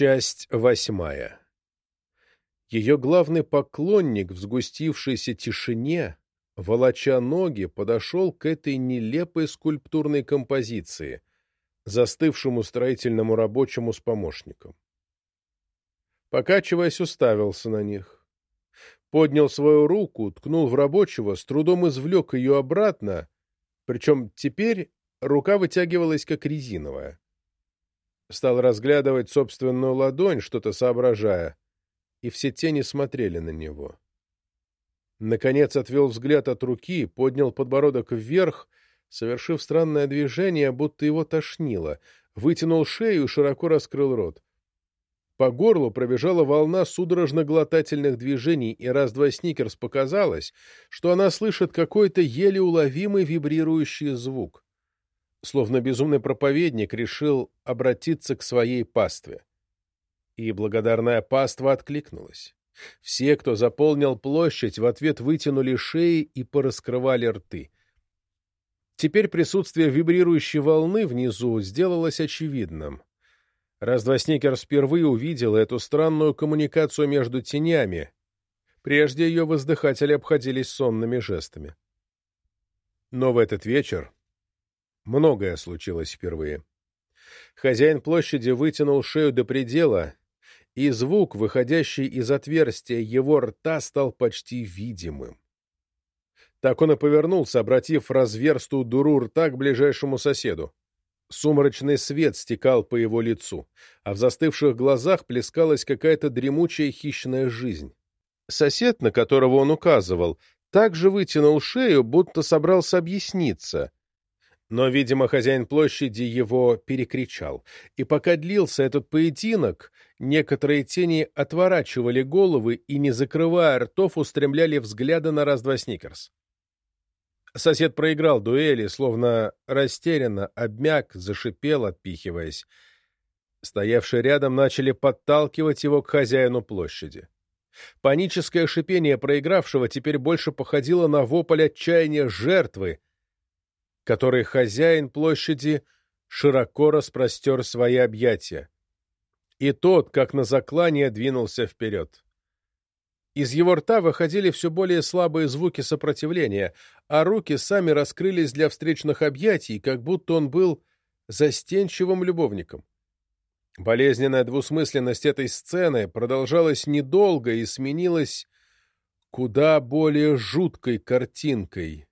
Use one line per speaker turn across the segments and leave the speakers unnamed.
Часть восьмая. Ее главный поклонник в сгустившейся тишине, волоча ноги, подошел к этой нелепой скульптурной композиции, застывшему строительному рабочему с помощником. Покачиваясь, уставился на них. Поднял свою руку, ткнул в рабочего, с трудом извлек ее обратно, причем теперь рука вытягивалась как резиновая стал разглядывать собственную ладонь, что-то соображая, и все тени смотрели на него. Наконец отвел взгляд от руки, поднял подбородок вверх, совершив странное движение, будто его тошнило, вытянул шею и широко раскрыл рот. По горлу пробежала волна судорожно-глотательных движений, и раз-два Сникерс показалось, что она слышит какой-то еле уловимый вибрирующий звук словно безумный проповедник, решил обратиться к своей пастве. И благодарная паства откликнулась. Все, кто заполнил площадь, в ответ вытянули шеи и пораскрывали рты. Теперь присутствие вибрирующей волны внизу сделалось очевидным. Раз-два впервые увидел эту странную коммуникацию между тенями. Прежде ее воздыхатели обходились сонными жестами. Но в этот вечер Многое случилось впервые. Хозяин площади вытянул шею до предела, и звук, выходящий из отверстия его рта, стал почти видимым. Так он и повернулся, обратив разверстую дуру рта к ближайшему соседу. Сумрачный свет стекал по его лицу, а в застывших глазах плескалась какая-то дремучая хищная жизнь. Сосед, на которого он указывал, также вытянул шею, будто собрался объясниться, но, видимо, хозяин площади его перекричал. И пока длился этот поединок, некоторые тени отворачивали головы и, не закрывая ртов, устремляли взгляды на раз-два Сникерс. Сосед проиграл дуэли, словно растерянно, обмяк, зашипел, отпихиваясь. Стоявшие рядом начали подталкивать его к хозяину площади. Паническое шипение проигравшего теперь больше походило на вопль отчаяния жертвы, которой хозяин площади широко распростер свои объятия. И тот, как на заклание, двинулся вперед. Из его рта выходили все более слабые звуки сопротивления, а руки сами раскрылись для встречных объятий, как будто он был застенчивым любовником. Болезненная двусмысленность этой сцены продолжалась недолго и сменилась куда более жуткой картинкой,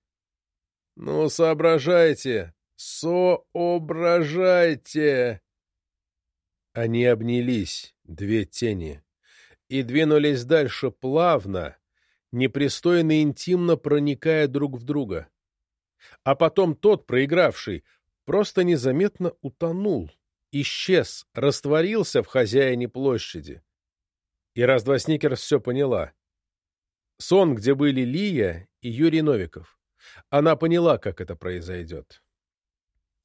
«Ну, соображайте! Соображайте!» Они обнялись, две тени, и двинулись дальше плавно, непристойно интимно проникая друг в друга. А потом тот, проигравший, просто незаметно утонул, исчез, растворился в хозяине площади. И раз-два Сникерс все поняла. Сон, где были Лия и Юрий Новиков. Она поняла, как это произойдет.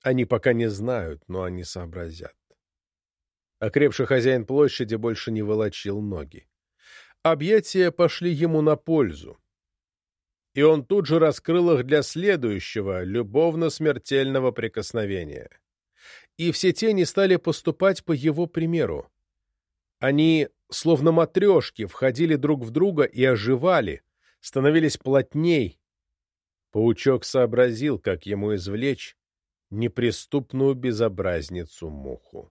Они пока не знают, но они сообразят. Окрепший хозяин площади больше не волочил ноги. Объятия пошли ему на пользу. И он тут же раскрыл их для следующего, любовно-смертельного прикосновения. И все тени стали поступать по его примеру. Они, словно матрешки, входили друг в друга и оживали, становились плотней, Паучок сообразил, как ему извлечь неприступную безобразницу муху.